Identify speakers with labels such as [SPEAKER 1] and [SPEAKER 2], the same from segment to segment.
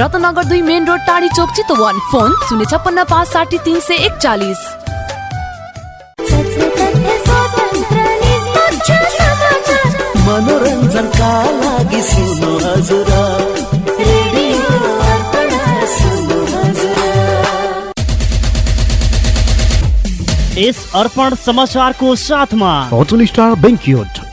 [SPEAKER 1] रत्नगर दुई main road टाढी चोक Chitwan. Phone शून्य छप्पन्न पाँच साठी तिन सय एकचालिस।
[SPEAKER 2] मनोरञ्जनका लागि सुन्नु हजुर।
[SPEAKER 3] यस अर्पण समाचारको साथमा।
[SPEAKER 4] Hotel star banquet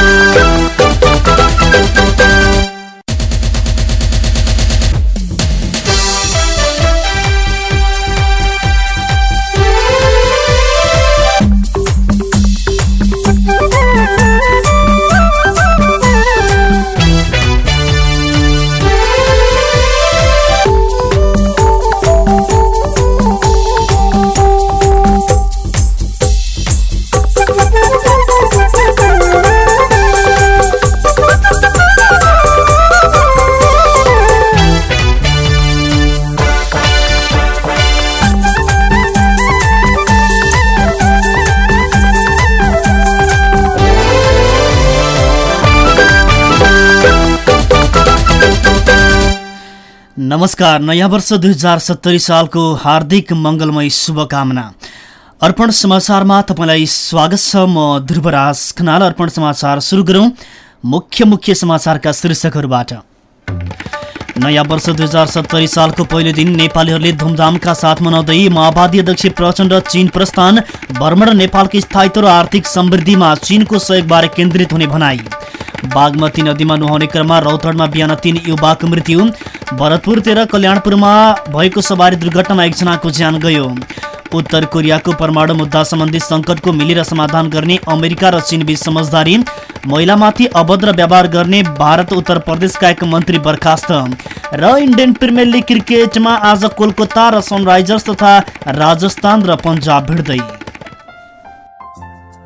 [SPEAKER 5] Thank you.
[SPEAKER 3] नमस्कार। नयाँ वर्ष दुई हजार सत्तरी सालको हार्दिक मङ्गलमय शुभकामना। अर्पण समाचारमा तपाईँलाई स्वागत छ। म ध्रुवराज खनाल अर्पण समाचार सुरु गरौँ। मुख्य मुख्य समाचारका शीर्षकहरूबाट। नयाँ वर्ष दुई हजार सत्तरी सालको पहिलो दिन नेपालीहरूले धुमधामका साथ मनाउँदै माओवादी अध्यक्ष प्रचण्ड चीन प्रस्थान भ्रमण नेपालको स्थायित्व र आर्थिक समृद्धिमा चीनको सहयोगबारे केन्द्रित हुने भनाई। बागमती नदीमा नुहाउने क्रममा रौतडमा बिहान तीन युवाको मृत्यु भरतपुर तेह्र कल्याणपुरमा भएको सवारी दुर्घटनामा एकजनाको ज्यान गयो। उत्तर कोरियाको परमाणु मुद्दा सम्बन्धी सङ्कटको मिलेर समाधान गर्ने अमेरिका र चीनबीच समझदारी महिलामाथि अभद्र व्यवहार गर्ने भारत उत्तर प्रदेशका एक मन्त्री बर्खास्त। र इन्डियन प्रिमियर लिग क्रिकेटमा आज कोलकाता र सनराइजर्स तथा राजस्थान र पन्जाब भिड्दै।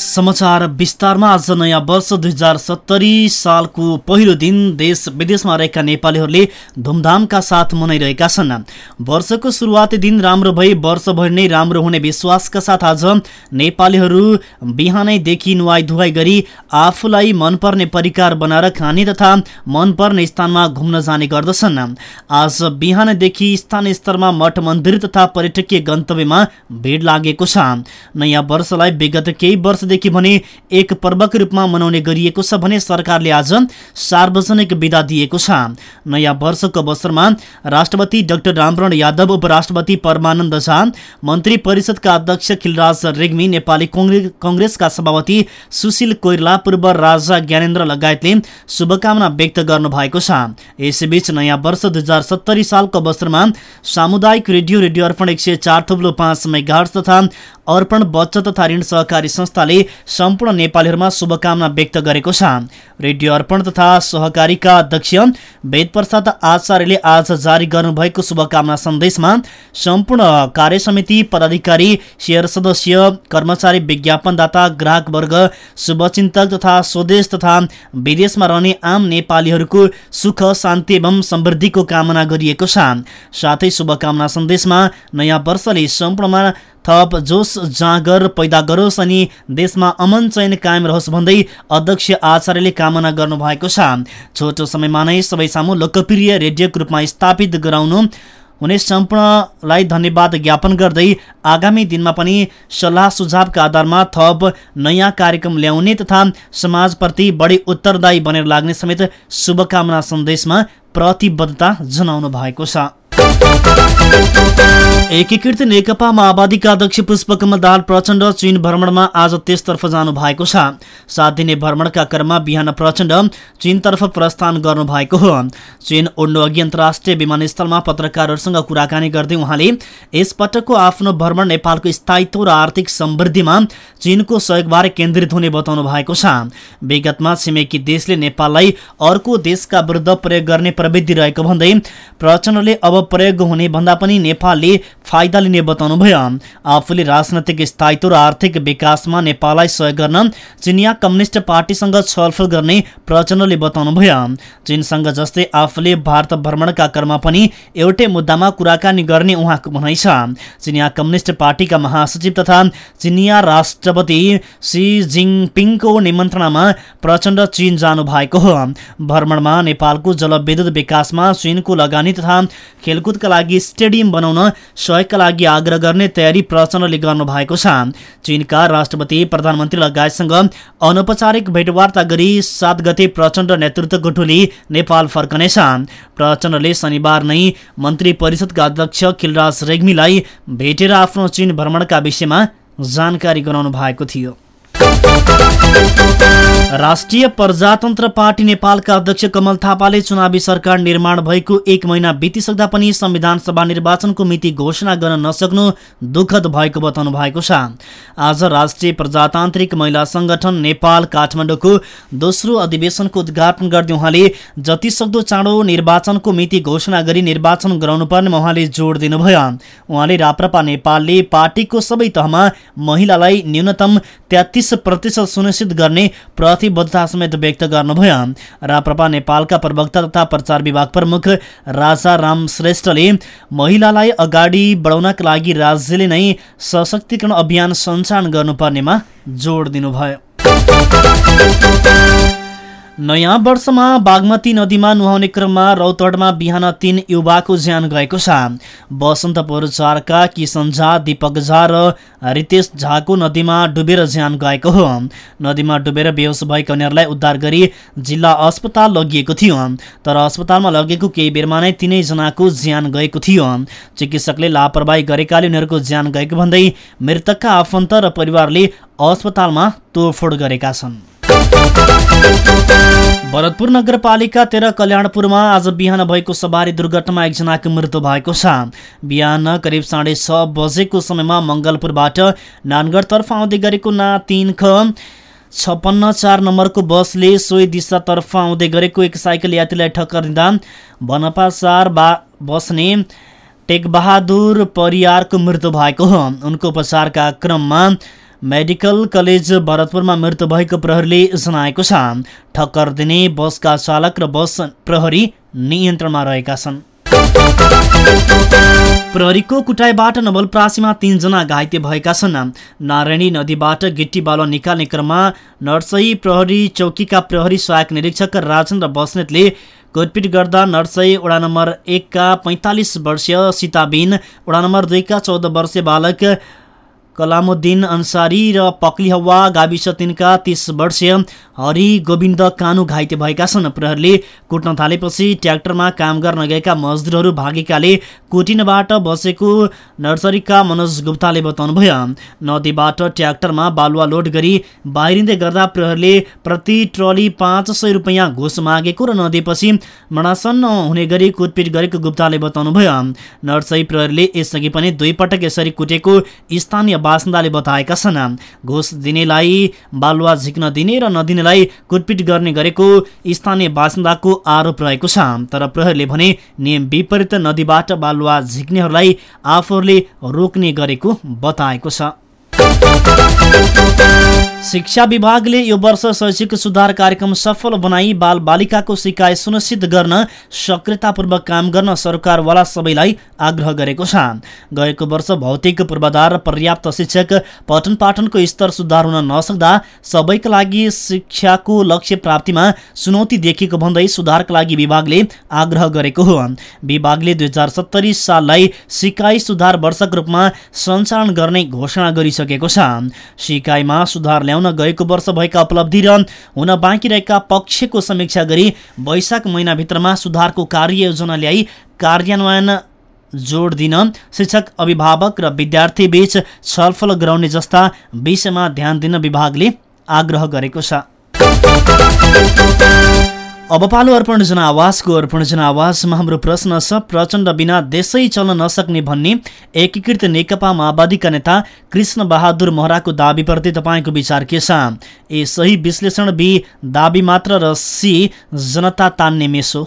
[SPEAKER 3] समाचार विस्तारमा आज नयाँ वर्ष दुई हजार सत्तरी सालको पहिलो दिन देश विदेशमा रहेका नेपालीहरूले धुमधामका साथ मनाइरहेका छन्। वर्षको सुरुवाती दिन राम्रो भई वर्षभरि नै राम्रो हुने विश्वासका साथ आज नेपालीहरू बिहानैदेखि नुहाई धुवाई गरी आफूलाई मनपर्ने परिकार बनाएर खाने तथा मनपर्ने स्थानमा घुम्न जाने गर्दछन्। आज बिहानदेखि स्थानीय स्तरमा मठ मन्दिर तथा पर्यटकीय गन्तव्यमा भिड लागेको छ। नयाँ वर्षलाई विगत केही वर्ष वर्षदेखि भने एक पर्वको रूपमा मनाउने गरिएको छ भने सरकारले आज सार्वजनिक विदा दिएको छ। नयाँ वर्षको अवसरमा राष्ट्रपति डाक्टर रामवरण यादव उपराष्ट्रपति परमानन्द झा मन्त्री परिषदका अध्यक्ष खिलराज रेग्मी नेपाली कङ्ग्रेसका सभापति सुशील कोइरला पूर्व राजा ज्ञानेन्द्र लगायतले शुभकामना व्यक्त गर्नुभएको छ। यसैबीच नयाँ वर्ष दुई हजार सत्तरी सालको अवसरमा सामुदायिक रेडियो रेडियो अर्पण एक सय चार थुप्लो पाँच मेगार्स तथा अर्पण बचत तथा ऋण सहकारी संस्थाले सम्पूर्ण नेपालीहरूमा शुभकामना व्यक्त गरेको छ। रेडियो अर्पण तथा सहकारीका अध्यक्ष वेद प्रसाद आचार्यले आज जारी गर्नुभएको शुभकामना सन्देशमा सम्पूर्ण कार्य समिति पदाधिकारी शेयर सदस्य कर्मचारी विज्ञापनदाता ग्राहक वर्ग शुभचिन्तक तथा स्वदेश तथा विदेशमा रहने आम नेपालीहरूको सुख शान्ति एवं समृद्धिको कामना गरिएको छ। साथै शुभकामना सन्देशमा नयाँ वर्षले सम्पूर्णमा थप जोस जाँगर पैदा गरोस् अनि देशमा अमन चयन कायम रहोस् भन्दै अध्यक्ष आचार्यले कामना गर्नुभएको छ। छोटो समयमा नै सबै सामु लोकप्रिय रेडियोको रूपमा स्थापित गराउनु हुने सम्पूर्णलाई धन्यवाद ज्ञापन गर्दै आगामी दिनमा पनि सल्लाह सुझावका आधारमा थप नयाँ कार्यक्रम ल्याउने तथा समाजप्रति बढी उत्तरदायी बनेर लाग्ने समेत शुभकामना सन्देशमा प्रतिबद्धता जनाउनु भएको छ। एकीकृत नेकपा माओवादीका अध्यक्ष पुष्पकमल दाहाल प्रचण्ड चीन भ्रमणमा आज त्यसतर्फ जानु भएको छ। सात दिने भ्रमणका क्रममा बिहान प्रचण्ड चीनतर्फ प्रस्थान गर्नु भएको हो। चीन उड्नु अघि अन्तर्राष्ट्रिय विमानस्थलमा पत्रकारहरूसँग कुराकानी गर्दै उहाँले यसपटकको आफ्नो भ्रमण नेपालको स्थायित्व र आर्थिक समृद्धिमा चीनको सहयोगबारे केन्द्रित हुने बताउनु भएको छ। विगतमा छिमेकी देशले नेपाललाई अर्को देशका विरुद्ध प्रयोग गर्ने प्रवृत्ति रहेको भन्दै प्रचण्डले अब प्रयोग हुने भन्दा पनि नेपालले फाइदा लिने बताउनुभयो। आफूले राजनैतिक स्थायित्व र आर्थिक विकासमा नेपाललाई सहयोग गर्न चिनिया कम्युनिस्ट पार्टीसँग छलफल गर्ने प्रचण्डले बताउनुभयो। चीनसँग जस्तै आफूले भारत भ्रमणका क्रममा पनि एउटै मुद्दामा कुराकानी गर्ने उहाँको भनाइ छ। चिनिया कम्युनिस्ट पार्टीका महासचिव तथा चिनिया राष्ट्रपति सी जिङपिङको निमन्त्रणामा प्रचण्ड चीन जानु भएको हो। भ्रमणमा नेपालको जलविद्युत विकासमा चीनको लगानी तथा खेलकुदका लागि स्टेडियम बनाउन सहयोगका लागि आग्रह गर्ने तयारी प्रचण्डले गर्नु भएको छ। चीनका राष्ट्रपति प्रधानमन्त्री लगायतसँग अनौपचारिक भेटवार्ता गरी सात गते प्रचण्ड नेतृत्वको टोली नेपाल फर्कनेछ। प्रचण्डले शनिबार नै मन्त्री परिषदका अध्यक्ष खिलराज रेग्मीलाई भेटेर आफ्नो चीन भ्रमणका विषयमा जानकारी गराउनु भएको थियो। राष्ट्रिय प्रजातन्त्र पार्टी नेपालका अध्यक्ष कमल थापाले चुनावी सरकार निर्माण भएको एक महिना बितिसक्दा पनि संविधान सभा निर्वाचनको मिति घोषणा गर्न नसक्नु दुःखद भएको बताउनु भएको छ। आज राष्ट्रिय प्रजातान्त्रिक महिला संगठन नेपाल काठमाडौँको दोस्रो अधिवेशनको उद्घाटन गर्दै उहाँले जतिसक्दो चाँडो निर्वाचनको मिति घोषणा गरी निर्वाचन गराउनु पर्नेमा उहाँले जोड दिनुभयो। उहाँले राप्रपा नेपालले पार्टीको सबै तहमा महिलालाई न्यूनतम तेत्तिस प्रतिशत सुनिश्चित गर्ने प्रतिबद्धता समेत व्यक्त गर्नुभयो राप्रपा नेपालका प्रवक्ता तथा प्रचार विभाग प्रमुख राजा राम श्रेष्ठले महिलालाई अगाडि बढाउनका लागि राज्यले नै सशक्तिकरण अभियान सञ्चालन गर्नुपर्नेमा जोड दिनुभयो। नयाँ वर्षमा बागमती नदीमा नुहाउने क्रममा रौतडमा बिहान तीन युवाको ज्यान गएको छ। बसन्तपुर झारका किसन झा दीपक झा र रितेश झाको नदीमा डुबेर ज्यान गएको हो। नदीमा डुबेर बेहोस भएका उनीहरूलाई उद्धार गरी जिल्ला अस्पताल लगिएको थियो। तर अस्पतालमा लगेको केही बेरमा नै तिनैजनाको ज्यान गएको थियो। चिकित्सकले लापरवाही गरेकाले उनीहरूको ज्यान गएको भन्दै मृतकका आफन्त र परिवारले अस्पतालमा तोडफोड गरेका छन्। भरतपुर नगरपालिका तेह्र कल्याणपुरमा आज बिहान भएको सवारी दुर्घटनामा एकजनाको मृत्यु भएको छ। बिहान करिब साढे छ बजेको समयमा मङ्गलपुरबाट नानगढतर्फ आउँदै गरेको ना तिन ख छप्पन्न चार नम्बरको बसले सोही दिशातर्फ आउँदै गरेको एक साइकल यात्रीलाई ठक्कर दिँदा बनपा चार बा बस्ने टेकबहादुर परियारको मृत्यु भएको हो। उनको उपचारका क्रममा मेडिकल कलेज भरतपुरमा मृत्यु भएको प्रहरीले जनाएको छ। ठक्कर दिने बसका चालक र बस प्रहरी नियन्त्रणमा रहेका छन्। प्रहरीको कुटाईबाट नवलप्रासीमा तीनजना घाइते भएका छन्। नारायणी नदीबाट गिट्टी बालुवा निकाल्ने क्रममा नर्सई प्रहरी चौकीका प्रहरी सहायक निरीक्षक राजेन्द्र बस्नेतले कुटपिट गर्दा नर्सई वडा नम्बर एकका पैँतालिस वर्षीय सीताबिन वडा नम्बर दुईका चौध वर्षीय बालक कलामुद्दिन अन्सारी र पक्ली हवा गाविस तिनका तीस वर्षीय हरि गोविन्द कानु घाइते भएका छन्। प्रहरीले कुट्न थालेपछि ट्र्याक्टरमा काम गर्न गएका मजदुरहरू भागेकाले कुटिनबाट बसेको नर्सरीका मनोज गुप्ताले बताउनुभयो। नदीबाट ट्र्याक्टरमा बालुवा लोड गरी बाहिरिँदै गर्दा प्रहरीले प्रति ट्रली पाँच सय रुपियाँ घुस मागेको र नदिएपछि मणासन्न हुने गरी कुटपिट गरेको गुप्ताले बताउनुभयो। नर्सरी प्रहरीले यसअघि पनि दुई पटक यसरी कुटेको स्थानीय बासिन्दाले बताएका छन्। घुस दिनेलाई बालुवा झिक्न दिने र नदिनेलाई कुटपिट गर्ने गरेको स्थानीय बासिन्दाको आरोप रहेको छ। तर प्रहरीले भने नियम विपरीत नदीबाट बालुवा झिक्नेहरूलाई आफूहरूले रोक्ने गरेको बताएको छ। शिक्षा विभागले यो वर्ष शैक्षिक सुधार कार्यक्रम सफल बनाई बाल बालिकाको सिकाइ सुनिश्चित गर्न सक्रियतापूर्वक काम गर्न सरकारवाला सबैलाई आग्रह गरेको छ। गएको वर्ष भौतिक पूर्वाधार पर्याप्त शिक्षक पठन पाठनको स्तर सुधार हुन नसक्दा सबैका लागि शिक्षाको लक्ष्य प्राप्तिमा चुनौती देखिएको भन्दै सुधारका लागि विभागले आग्रह गरेको हो। विभागले दुई हजार सत्तरी साललाई सिकाइ सुधार वर्षको रूपमा सञ्चालन गर्ने घोषणा गरिसकेको छ। सिकाइमा सुधार ल्याउन गएको वर्ष भएका उपलब्धि र हुन बाँकी रहेका पक्षको समीक्षा गरी वैशाख महिनाभित्रमा सुधारको कार्ययोजना ल्याई कार्यान्वयन जोड दिन शिक्षक अभिभावक र विद्यार्थी बीच छलफल गराउने जस्ता विषयमा ध्यान दिन विभागले आग्रह गरेको छ। अब पालो अर्पण जनावासको अर्पण जनावासमा हाम्रो प्रश्न छ प्रचण्ड बिना देशै चल्न नसक्ने भन्ने एकीकृत नेकपा माओवादीका नेता कृष्ण बहादुर महराको दावीप्रति तपाईँको विचार के छ? ए सही विश्लेषण बी दावी मात्र र सी जनता तान्ने मेसो।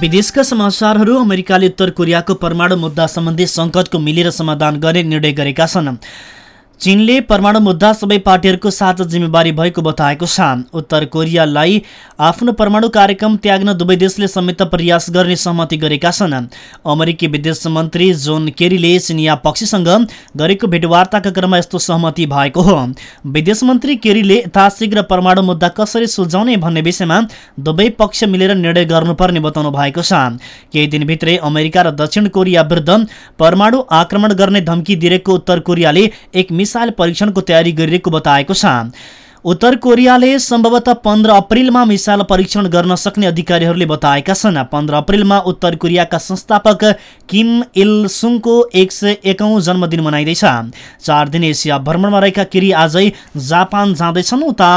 [SPEAKER 3] विदेशका समाचारहरू अमेरिकाले उत्तर कोरियाको परमाणु मुद्दा सम्बन्धी सङ्कटको मिलेर समाधान गर्ने निर्णय गरेका छन्। चीनले परमाणु मुद्दा सबै पार्टीहरूको साझा जिम्मेवारी भएको बताएको छ। उत्तर कोरियालाई आफ्नो परमाणु कार्यक्रम त्याग्न दुवै देशले संयुक्त प्रयास गर्ने सहमति गरेका छन्। अमेरिकी विदेश मन्त्री जोन केरीले चिनिया पक्षसँग गरेको भेटवार्ताका क्रममा यस्तो सहमति भएको हो। विदेश मन्त्री केरीले यथाशीघ्र परमाणु मुद्दा कसरी सुल्झाउने भन्ने विषयमा दुवै पक्ष मिलेर निर्णय गर्नुपर्ने बताउनु भएको छ। केही दिनभित्रै अमेरिका र दक्षिण कोरिया विरुद्ध परमाणु आक्रमण गर्ने धम्की दिएको उत्तर कोरियाले एक मिसाइल परीक्षणको तयारी गरिरहेको बताएको छ। उत्तर कोरियाले सम्भवतः पन्ध्र अप्रेलमा मिसाइल परीक्षण गर्न सक्ने अधिकारीहरूले बताएका छन्। पन्ध्र अप्रेलमा उत्तर कोरियाका संस्थापक किम इल सुङको एक सय एकौँ जन्मदिन मनाइँदैछ। चार दिन एसिया भ्रमणमा रहेका केरी आजै जापान जाँदैछन्। उता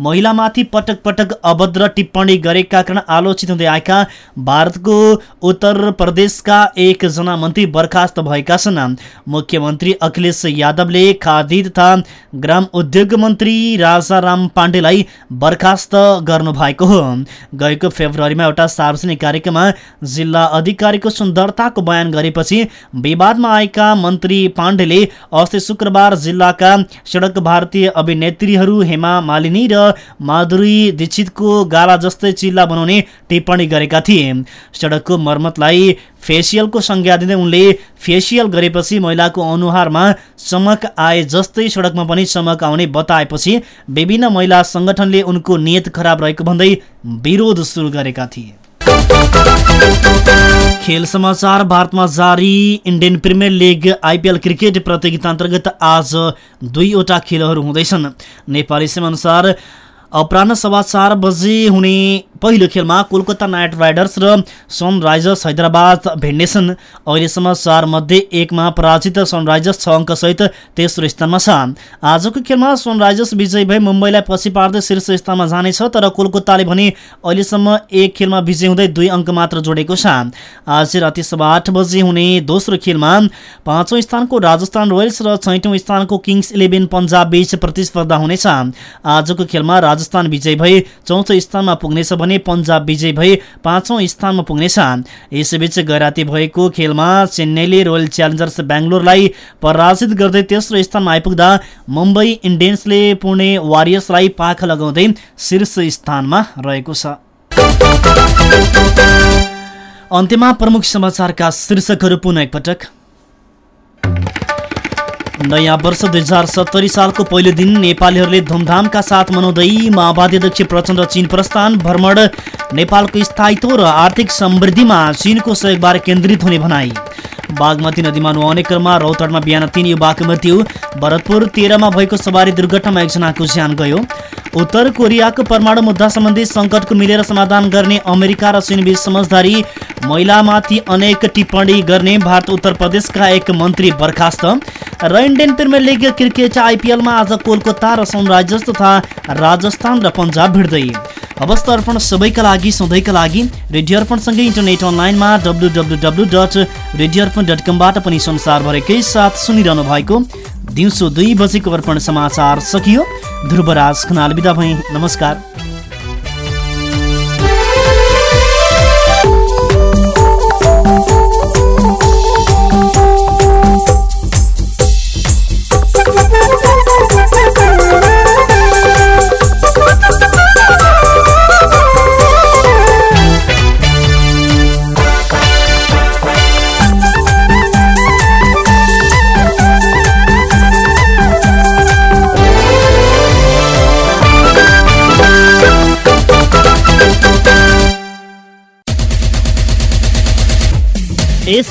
[SPEAKER 3] महिलामाथि पटक पटक अभद्र टिप्पणी गरेका कारण आलोचित हुँदै आएका भारतको उत्तर प्रदेशका एकजना मन्त्री बर्खास्त भएका छन्। मुख्यमन्त्री अखिलेश यादवले खादी तथा ग्राम उद्योग मन्त्री राजाराम पाण्डेलाई बर्खास्त गर्नु भएको हो। गएको फेब्रुअरीमा एउटा सार्वजनिक कार्यक्रममा जिल्ला अधिकारीको सुन्दरताको बयान गरेपछि विवादमा आएका मन्त्री पाण्डेले अस्ति शुक्रबार जिल्लाका सडक भारतीय अभिनेत्रीहरू हेमा मालिनी र माधुरी दीक्षितको गाला जस्तै चिल्ला बनाउने टिप्पणी गरेका थिए। सडकको मर्मतलाई फेसियलको संज्ञा दिँदै उनले फेसियल गरेपछि महिलाको अनुहारमा चमक आए जस्तै सडकमा पनि चमक आउने बताएपछि विभिन्न महिला सङ्गठनले उनको नियत खराब रहेको भन्दै विरोध सुरु गरेका थिए। खेल समाचार भारतमा जारी Indian Premier League IPL cricket प्रतियोगिता अन्तर्गत आज दुईवटा खेलहरू हुँदैछन्। नेपाली समयअनुसार अपराह सवा चार बजे हुने पहिलो खेलमा कोलकाता नाइट राइडर्स र सनराइजर्स हैदराबाद भिड्नेछन् अहिलेसम्म चार मध्ये एकमा पराजित सनराइजर्स छ अङ्कसहित तेस्रो स्थानमा छ। आजको खेलमा सनराइजर्स विजयी भई मुम्बईलाई पछि पार्दै शीर्ष स्थानमा जानेछ तर कोलकाताले भने अहिलेसम्म एक खेलमा विजय हुँदै दुई अङ्क मात्र जोडेको छ। आज राति सभा आठ बजे हुने दोस्रो खेलमा पाँचौँ स्थानको राजस्थान रोयल्स र छैटौँ स्थानको किङ्स इलेभेन पन्जाब बीच प्रतिस्पर्धा हुनेछ। आजको खेलमा राजस्थान विजयी भई चौथो स्थानमा पुग्नेछ भने पन्जाब विजयी भई पाँचौँ स्थानमा पुग्नेछ। यसैबीच गैराती भएको खेलमा चेन्नईले रोयल च्यालेन्जर्स बेङ्गलोरलाई पराजित गर्दै तेस्रो स्थानमा आइपुग्दा मुम्बई इन्डियन्सले पुणे वारियर्सलाई पाखा लगाउँदै शीर्ष स्थानमा रहेको छ। अन्त्यमा प्रमुख समाचारका शीर्षकहरू पुनः एकपटक। नयाँ वर्ष दुई हजार सत्तरी सालको पहिलो दिन नेपालीहरूले धुमधामका साथ मनाउँदै माओवादी अध्यक्ष प्रचण्ड चीन प्रस्थान भ्रमण नेपालको स्थायित्व र आर्थिक समृद्धिमा चीनको सहयोगबारे केन्द्रित हुने भनाई। बागमती नदीमा नुहाउने क्रममा रौतडमा बिहान तीन युवाको मृत्यु। भरतपुर तेह्रमा भएको सवारी दुर्घटनामा एकजनाको ज्यान गयो। उत्तर कोरियाको परमाणु मुद्दा सम्बन्धी सङ्कटको मिलेर समाधान गर्ने अमेरिका र चीनबीच समझदारी महिलामाथि अनेक टिप्पणी गर्ने भारत उत्तर प्रदेशका एक मन्त्री बर्खास्त। र इन्डियन प्रिमियर लिग क्रिकेट आइपिएलमा आज कोलकाता र सनराइजर्स तथा राजस्थान र पन्जाब भिड्दै। अवस्था अर्पण सबैका लागि सधैँका लागि रेडियो अर्पणसँगै इन्टरनेट अनलाइनमा W W W dot radio Arpan dot कमबाट पनि संसारभरिकै साथ सुनिरहनु भएको दिउँसो दुई बजेको अर्पण समाचार सकियो। ध्रुवराज खनाल बिदा भई नमस्कार।